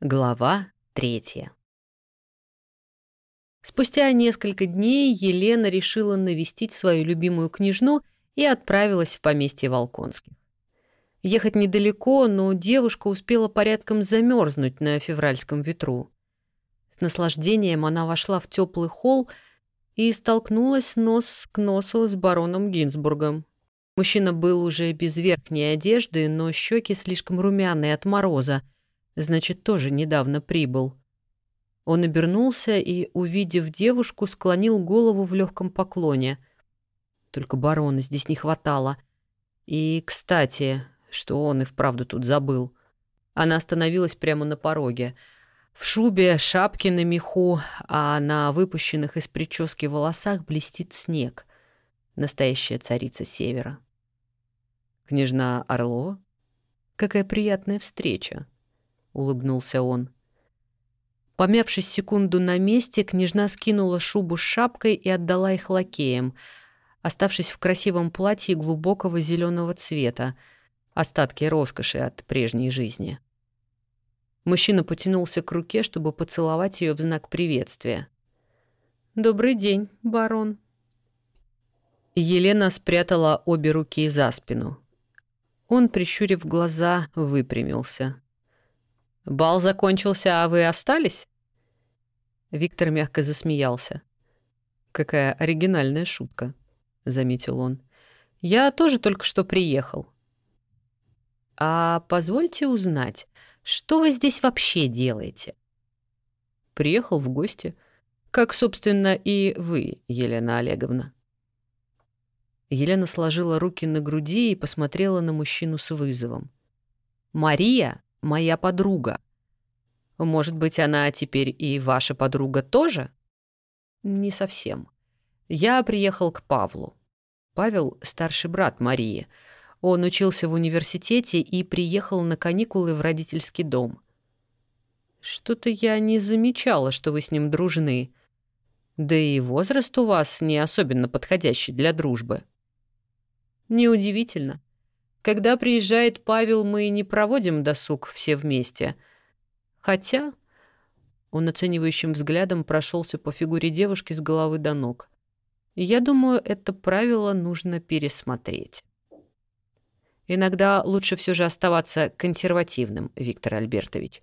Глава третья. Спустя несколько дней Елена решила навестить свою любимую княжну и отправилась в поместье Волконских. Ехать недалеко, но девушка успела порядком замерзнуть на февральском ветру. С наслаждением она вошла в теплый холл и столкнулась нос к носу с бароном Гинзбургом. Мужчина был уже без верхней одежды, но щеки слишком румяные от мороза — значит, тоже недавно прибыл. Он обернулся и, увидев девушку, склонил голову в легком поклоне. Только барона здесь не хватало. И, кстати, что он и вправду тут забыл. Она остановилась прямо на пороге. В шубе, шапке на меху, а на выпущенных из прически волосах блестит снег. Настоящая царица севера. «Княжна Орло? Какая приятная встреча!» Улыбнулся он. Помявшись секунду на месте, княжна скинула шубу с шапкой и отдала их лакеям, оставшись в красивом платье глубокого зеленого цвета, остатки роскоши от прежней жизни. Мужчина потянулся к руке, чтобы поцеловать ее в знак приветствия. «Добрый день, барон». Елена спрятала обе руки за спину. Он, прищурив глаза, выпрямился. Бал закончился, а вы остались?» Виктор мягко засмеялся. «Какая оригинальная шутка», — заметил он. «Я тоже только что приехал». «А позвольте узнать, что вы здесь вообще делаете?» «Приехал в гости, как, собственно, и вы, Елена Олеговна». Елена сложила руки на груди и посмотрела на мужчину с вызовом. «Мария моя подруга. Может быть, она теперь и ваша подруга тоже? Не совсем. Я приехал к Павлу. Павел — старший брат Марии. Он учился в университете и приехал на каникулы в родительский дом. Что-то я не замечала, что вы с ним дружны. Да и возраст у вас не особенно подходящий для дружбы. Неудивительно. Когда приезжает Павел, мы не проводим досуг все вместе. Хотя... Он оценивающим взглядом прошелся по фигуре девушки с головы до ног. Я думаю, это правило нужно пересмотреть. Иногда лучше все же оставаться консервативным, Виктор Альбертович.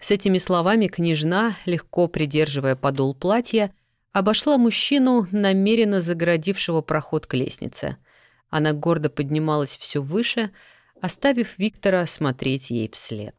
С этими словами княжна, легко придерживая подол платья, обошла мужчину, намеренно загородившего проход к лестнице — она гордо поднималась все выше, оставив Виктора смотреть ей вслед.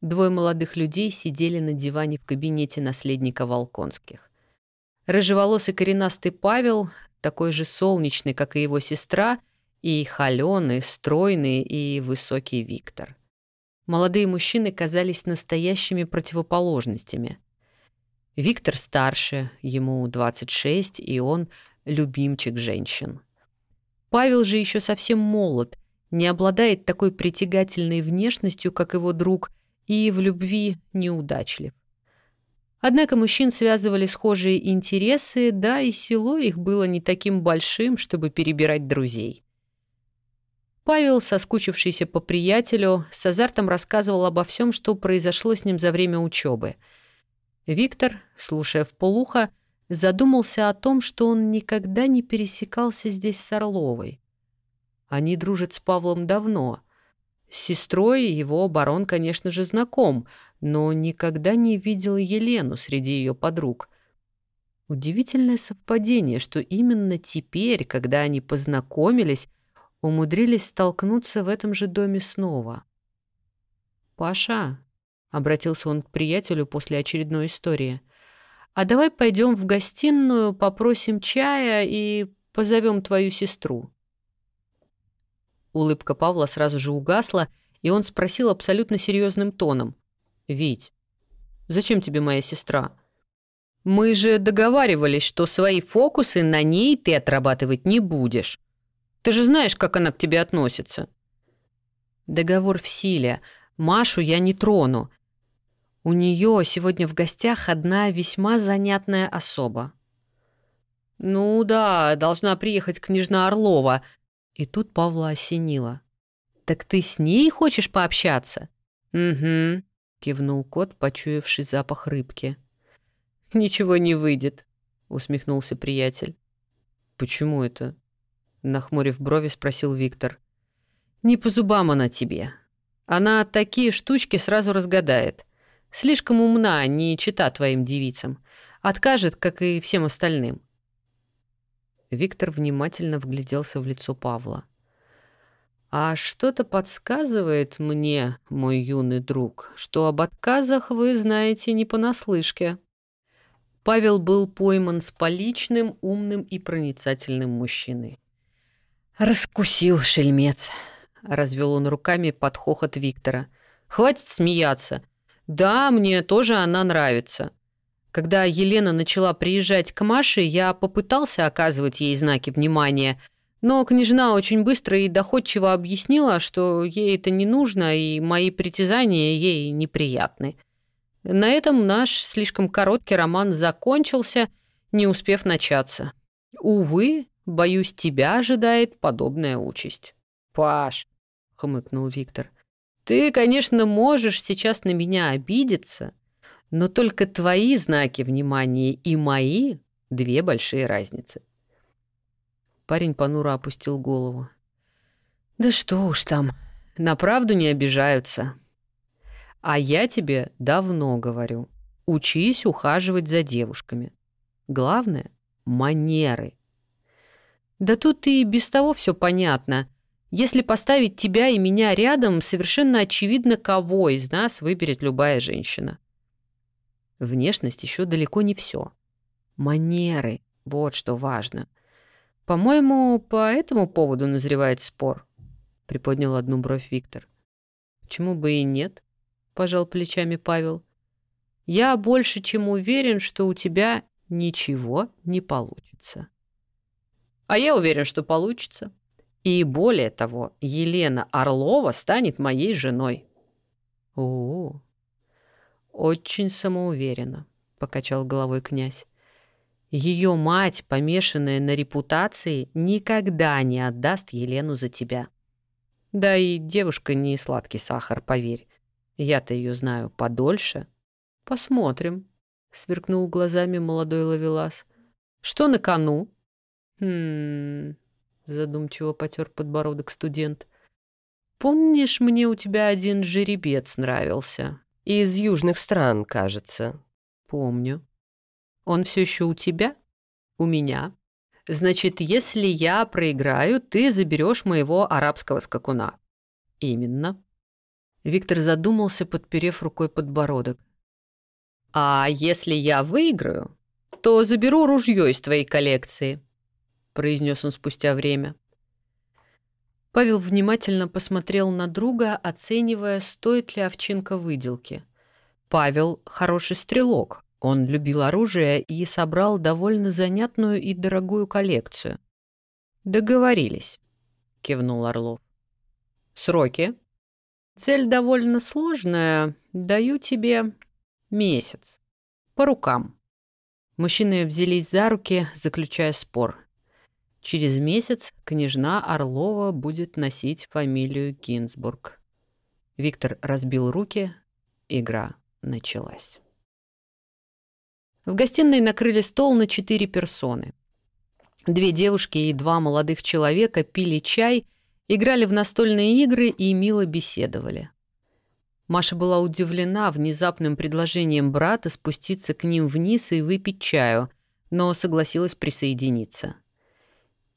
Двое молодых людей сидели на диване в кабинете наследника Волконских. Рыжеволосый коренастый Павел, такой же солнечный, как и его сестра, и холеный, стройный и высокий Виктор. Молодые мужчины казались настоящими противоположностями. Виктор старше, ему 26, и он любимчик женщин. Павел же еще совсем молод, не обладает такой притягательной внешностью, как его друг, и в любви неудачлив. Однако мужчин связывали схожие интересы, да и село их было не таким большим, чтобы перебирать друзей. Павел, соскучившийся по приятелю, с азартом рассказывал обо всем, что произошло с ним за время учебы. Виктор, слушая в полухо, задумался о том, что он никогда не пересекался здесь с Орловой. Они дружат с Павлом давно. С сестрой его барон, конечно же, знаком, но никогда не видел Елену среди ее подруг. Удивительное совпадение, что именно теперь, когда они познакомились, умудрились столкнуться в этом же доме снова. «Паша», — обратился он к приятелю после очередной истории, — а давай пойдем в гостиную, попросим чая и позовем твою сестру». Улыбка Павла сразу же угасла, и он спросил абсолютно серьезным тоном. «Вить, зачем тебе моя сестра?» «Мы же договаривались, что свои фокусы на ней ты отрабатывать не будешь. Ты же знаешь, как она к тебе относится». «Договор в силе. Машу я не трону. У нее сегодня в гостях одна весьма занятная особа. «Ну да, должна приехать княжна Орлова». И тут Павла осенила. «Так ты с ней хочешь пообщаться? «Угу», — кивнул кот, почуявший запах рыбки. «Ничего не выйдет», — усмехнулся приятель. «Почему это?» — нахмурив брови, спросил Виктор. «Не по зубам она тебе. Она такие штучки сразу разгадает. Слишком умна, не чита твоим девицам. Откажет, как и всем остальным». Виктор внимательно вгляделся в лицо Павла. «А что-то подсказывает мне, мой юный друг, что об отказах вы знаете не понаслышке». Павел был пойман с поличным, умным и проницательным мужчиной. «Раскусил шельмец», — развел он руками под хохот Виктора. «Хватит смеяться. Да, мне тоже она нравится. Когда Елена начала приезжать к Маше, я попытался оказывать ей знаки внимания — но княжна очень быстро и доходчиво объяснила, что ей это не нужно, и мои притязания ей неприятны. На этом наш слишком короткий роман закончился, не успев начаться. Увы, боюсь, тебя ожидает подобная участь. «Паш», — хмыкнул Виктор, — «ты, конечно, можешь сейчас на меня обидеться, но только твои знаки внимания и мои — две большие разницы. Парень понуро опустил голову. «Да что уж там, на правду не обижаются. А я тебе давно говорю, учись ухаживать за девушками. Главное — манеры. Да тут и без того все понятно. Если поставить тебя и меня рядом, совершенно очевидно, кого из нас выберет любая женщина. Внешность еще далеко не все. Манеры — вот что важно — «По-моему, по этому поводу назревает спор», — приподнял одну бровь Виктор. «Почему бы и нет?» — пожал плечами Павел. «Я больше чем уверен, что у тебя ничего не получится». «А я уверен, что получится. И более того, Елена Орлова станет моей женой». «О, очень самоуверенно», — покачал головой князь. Ее мать, помешанная на репутации, никогда не отдаст Елену за тебя. Да и девушка не сладкий сахар, поверь. Я-то ее знаю подольше. Посмотрим, — сверкнул глазами молодой ловелас. Что на кону? Хм, задумчиво потер подбородок студент. Помнишь, мне у тебя один жеребец нравился? Из южных стран, кажется. Помню. Он все еще у тебя? У меня. Значит, если я проиграю, ты заберешь моего арабского скакуна. Именно. Виктор задумался, подперев рукой подбородок. А если я выиграю, то заберу ружье из твоей коллекции, произнес он спустя время. Павел внимательно посмотрел на друга, оценивая, стоит ли овчинка выделки. Павел хороший стрелок, он любил оружие и собрал довольно занятную и дорогую коллекцию. «Договорились», — кивнул Орлов. «Сроки?» «Цель довольно сложная. Даю тебе месяц. По рукам». Мужчины взялись за руки, заключая спор. Через месяц княжна Орлова будет носить фамилию Гинзбург. Виктор разбил руки. Игра началась. В гостиной накрыли стол на четыре персоны. Две девушки и два молодых человека пили чай, играли в настольные игры и мило беседовали. Маша была удивлена внезапным предложением брата спуститься к ним вниз и выпить чаю, но согласилась присоединиться.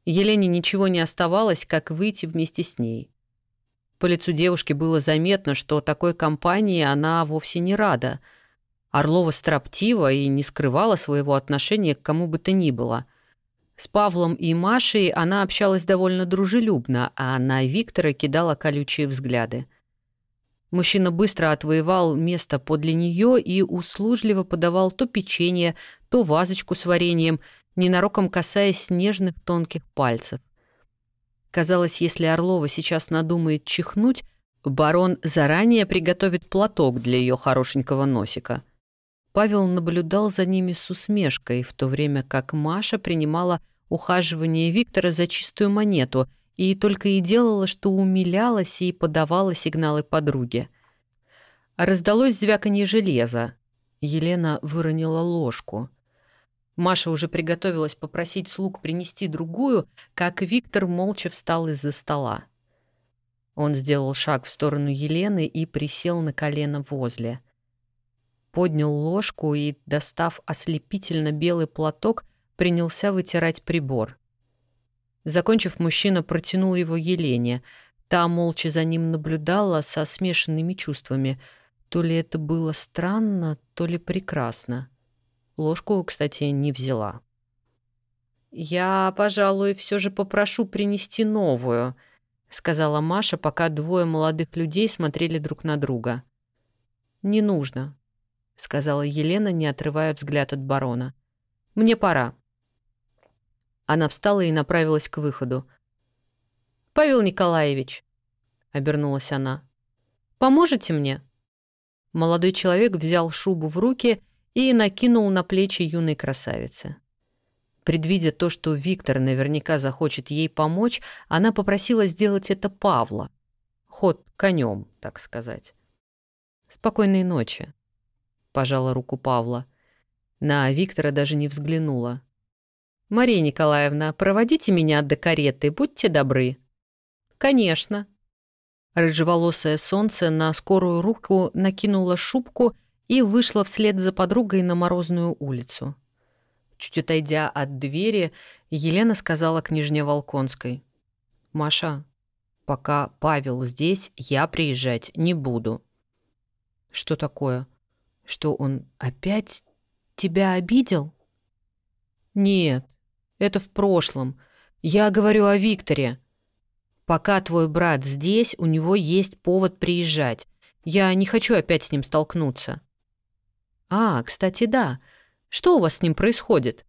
Елене ничего не оставалось, как выйти вместе с ней. По лицу девушки было заметно, что такой компании она вовсе не рада — Орлова строптива и не скрывала своего отношения к кому бы то ни было. С Павлом и Машей она общалась довольно дружелюбно, а на Виктора кидала колючие взгляды. Мужчина быстро отвоевал место подле нее и услужливо подавал то печенье, то вазочку с вареньем, ненароком касаясь нежных тонких пальцев. Казалось, если Орлова сейчас надумает чихнуть, барон заранее приготовит платок для ее хорошенького носика — Павел наблюдал за ними с усмешкой, в то время как Маша принимала ухаживание Виктора за чистую монету и только и делала, что умилялась и подавала сигналы подруге. Раздалось звяканье железа. Елена выронила ложку. Маша уже приготовилась попросить слуг принести другую, как Виктор молча встал из-за стола. Он сделал шаг в сторону Елены и присел на колено возле. Поднял ложку и, достав ослепительно белый платок, принялся вытирать прибор. Закончив, мужчина протянул его Елене. Та молча за ним наблюдала со смешанными чувствами. То ли это было странно, то ли прекрасно. Ложку, кстати, не взяла. «Я, пожалуй, все же попрошу принести новую», — сказала Маша, пока двое молодых людей смотрели друг на друга. «Не нужно», — сказала Елена, не отрывая взгляд от барона. «Мне пора». Она встала и направилась к выходу. «Павел Николаевич», — обернулась она, — «поможете мне?» Молодой человек взял шубу в руки и накинул на плечи юной красавицы. Предвидя то, что Виктор наверняка захочет ей помочь, она попросила сделать это Павла. Ход конем, так сказать. «Спокойной ночи», — пожала руку Павла. На Виктора даже не взглянула. «Мария Николаевна, проводите меня до кареты, будьте добры». «Конечно». Рыжеволосое солнце на скорую руку накинуло шубку и вышла вслед за подругой на морозную улицу. Чуть отойдя от двери, Елена сказала княжне Волконской. «Маша, пока Павел здесь, я приезжать не буду». «Что такое? Что он опять тебя обидел?» «Нет, это в прошлом. Я говорю о Викторе. Пока твой брат здесь, у него есть повод приезжать. Я не хочу опять с ним столкнуться». «А, кстати, да. Что у вас с ним происходит?»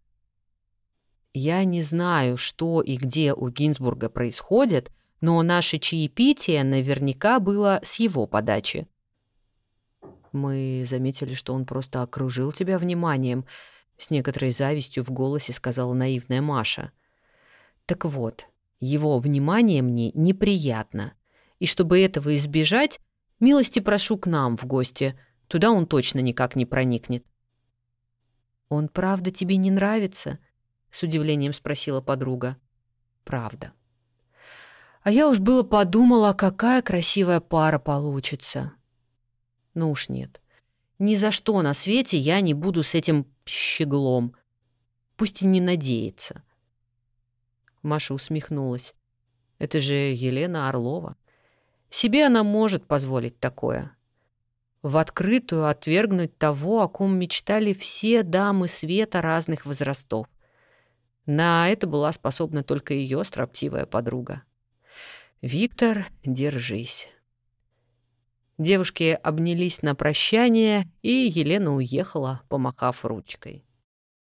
«Я не знаю, что и где у Гинзбурга происходит, но наше чаепитие наверняка было с его подачи». «Мы заметили, что он просто окружил тебя вниманием», — с некоторой завистью в голосе сказала наивная Маша. «Так вот, его внимание мне неприятно, и чтобы этого избежать, милости прошу к нам в гости», — Туда он точно никак не проникнет. «Он правда тебе не нравится?» — с удивлением спросила подруга. «Правда». А я уж было подумала, какая красивая пара получится. Ну уж нет. Ни за что на свете я не буду с этим щеглом. Пусть и не надеется. Маша усмехнулась. Это же Елена Орлова. Себе она может позволить такое в открытую отвергнуть того, о ком мечтали все дамы света разных возрастов. На это была способна только ее строптивая подруга. «Виктор, держись». Девушки обнялись на прощание, и Елена уехала, помахав ручкой.